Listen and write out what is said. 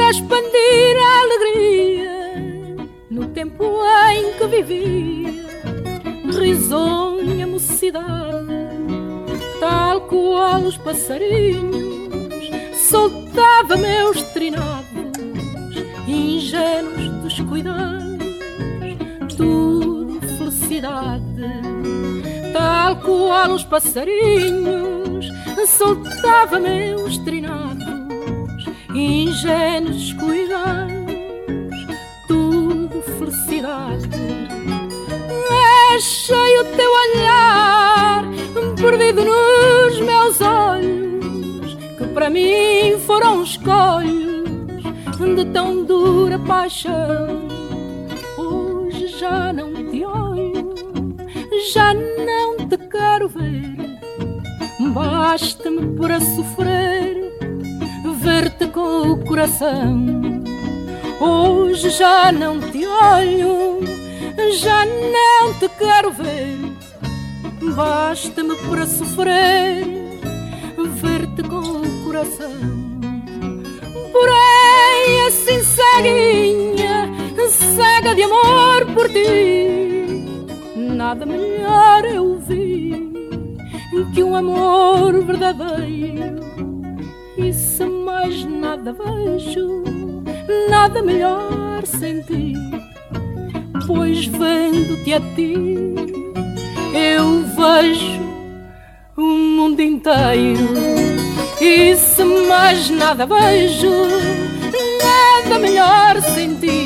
expandir a alegria no tempo em que vivia, risonha mocidade, tal qual os passarinhos, soltava meus trinados, ingênuos descuidados, tudo felicidade, tal qual os passarinhos, soltava meus trinados ingênuos cuidados, tudo felicidade. Cheio o teu olhar, perdido nos meus olhos, que para mim foram escolhos de tão dura paixão. Hoje já não te olho, já não te quero ver, basta-me para sofrer o coração. Hoje já não te olho, já não te quero ver. Basta-me para sofrer, ver-te com o coração. Porém, assim ceguinha, cega de amor por ti, nada melhor eu vi que um amor verdadeiro se mais nada vejo, nada melhor sem ti. Pois vendo-te a ti, eu vejo o mundo inteiro. E se mais nada vejo, nada melhor sem ti